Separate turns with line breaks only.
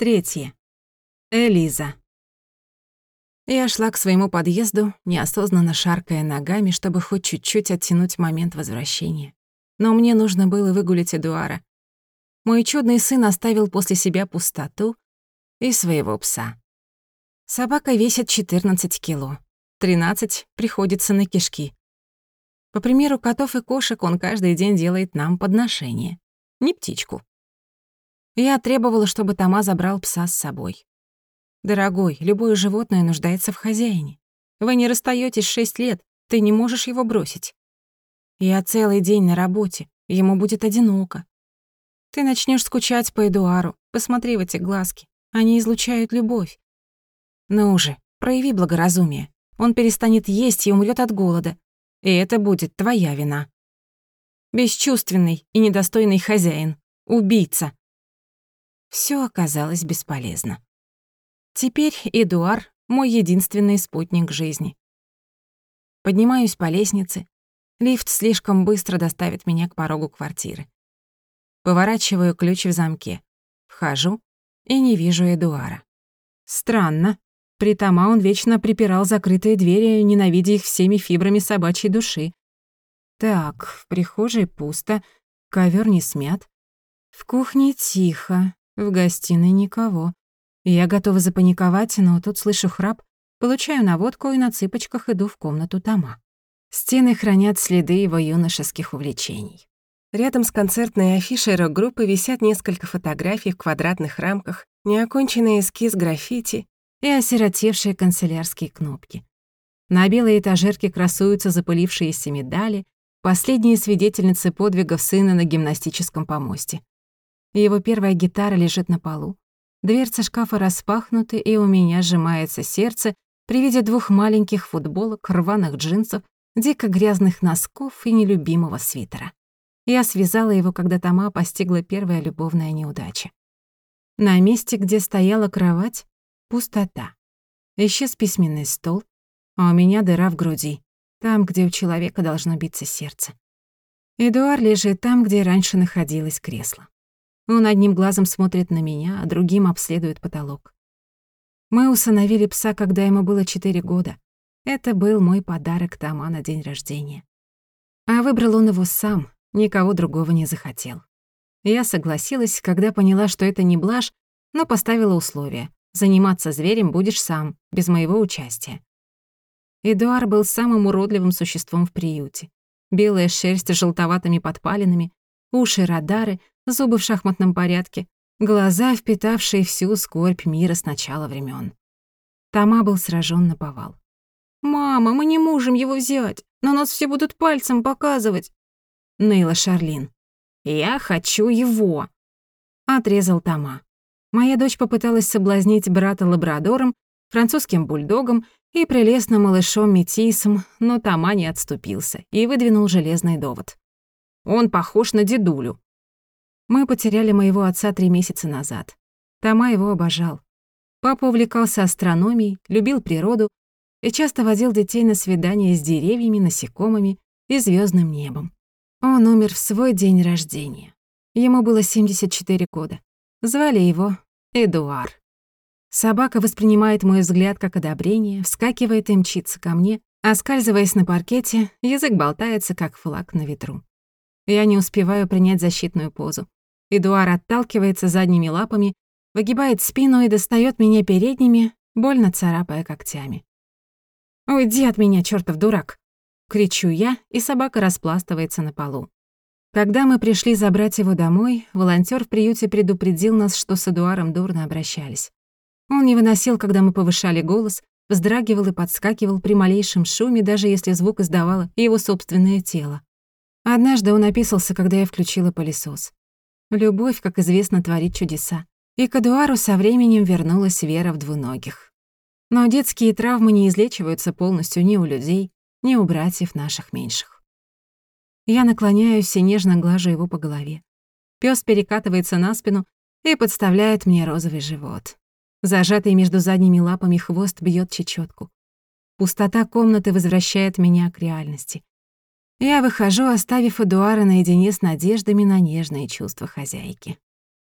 Третье. Элиза. Я шла к своему подъезду, неосознанно шаркая ногами, чтобы хоть чуть-чуть оттянуть момент возвращения. Но мне нужно было выгулить Эдуара. Мой чудный сын оставил после себя пустоту и своего пса. Собака весит 14 кило, 13 приходится на кишки. По примеру котов и кошек он каждый день делает нам подношение. Не птичку. Я требовала, чтобы Тома забрал пса с собой. «Дорогой, любое животное нуждается в хозяине. Вы не расстаетесь шесть лет, ты не можешь его бросить. Я целый день на работе, ему будет одиноко. Ты начнешь скучать по Эдуару, посмотри в эти глазки, они излучают любовь. Ну уже, прояви благоразумие, он перестанет есть и умрет от голода, и это будет твоя вина. Бесчувственный и недостойный хозяин, убийца, все оказалось бесполезно. Теперь Эдуар — мой единственный спутник жизни. Поднимаюсь по лестнице. Лифт слишком быстро доставит меня к порогу квартиры. Поворачиваю ключ в замке. Вхожу и не вижу Эдуара. Странно. При Тома он вечно припирал закрытые двери, ненавидя их всеми фибрами собачьей души. Так, в прихожей пусто, ковер не смят. В кухне тихо, в гостиной никого. Я готова запаниковать, но тут слышу храп, получаю наводку и на цыпочках иду в комнату Тома. Стены хранят следы его юношеских увлечений. Рядом с концертной афишей рок-группы висят несколько фотографий в квадратных рамках, неоконченный эскиз граффити и осиротевшие канцелярские кнопки. На белой этажерке красуются запылившиеся медали, последние свидетельницы подвигов сына на гимнастическом помосте. Его первая гитара лежит на полу. Дверцы шкафа распахнуты, и у меня сжимается сердце при виде двух маленьких футболок, рваных джинсов, дико грязных носков и нелюбимого свитера. Я связала его, когда Тома постигла первая любовная неудача. На месте, где стояла кровать, пустота. Исчез письменный стол, а у меня дыра в груди, там, где у человека должно биться сердце. Эдуард лежит там, где раньше находилось кресло. Он одним глазом смотрит на меня, а другим обследует потолок. Мы усыновили пса, когда ему было четыре года. Это был мой подарок Тома на день рождения. А выбрал он его сам, никого другого не захотел. Я согласилась, когда поняла, что это не блажь, но поставила условие. Заниматься зверем будешь сам, без моего участия. Эдуар был самым уродливым существом в приюте. Белая шерсть с желтоватыми подпалинами, уши радары, зубы в шахматном порядке, глаза, впитавшие всю скорбь мира с начала времен. Тома был сражен на повал. «Мама, мы не можем его взять, на нас все будут пальцем показывать!» Ныла Шарлин. «Я хочу его!» Отрезал Тома. Моя дочь попыталась соблазнить брата лабрадором, французским бульдогом и прелестным малышом Метисом, но Тома не отступился и выдвинул железный довод. Он похож на дедулю. Мы потеряли моего отца три месяца назад. Тома его обожал. Папа увлекался астрономией, любил природу и часто водил детей на свидания с деревьями, насекомыми и звездным небом. Он умер в свой день рождения. Ему было 74 года. Звали его Эдуар. Собака воспринимает мой взгляд как одобрение, вскакивает и мчится ко мне, оскальзываясь на паркете, язык болтается, как флаг на ветру. Я не успеваю принять защитную позу. Эдуар отталкивается задними лапами, выгибает спину и достает меня передними, больно царапая когтями. «Уйди от меня, чертов дурак!» Кричу я, и собака распластывается на полу. Когда мы пришли забрать его домой, волонтер в приюте предупредил нас, что с Эдуаром дурно обращались. Он не выносил, когда мы повышали голос, вздрагивал и подскакивал при малейшем шуме, даже если звук издавало его собственное тело. Однажды он описался, когда я включила пылесос. Любовь, как известно, творит чудеса. И к Эдуару со временем вернулась вера в двуногих. Но детские травмы не излечиваются полностью ни у людей, ни у братьев наших меньших. Я наклоняюсь и нежно глажу его по голове. Пёс перекатывается на спину и подставляет мне розовый живот. Зажатый между задними лапами хвост бьёт чечётку. Пустота комнаты возвращает меня к реальности. Я выхожу, оставив Эдуара наедине с надеждами на нежные чувства хозяйки.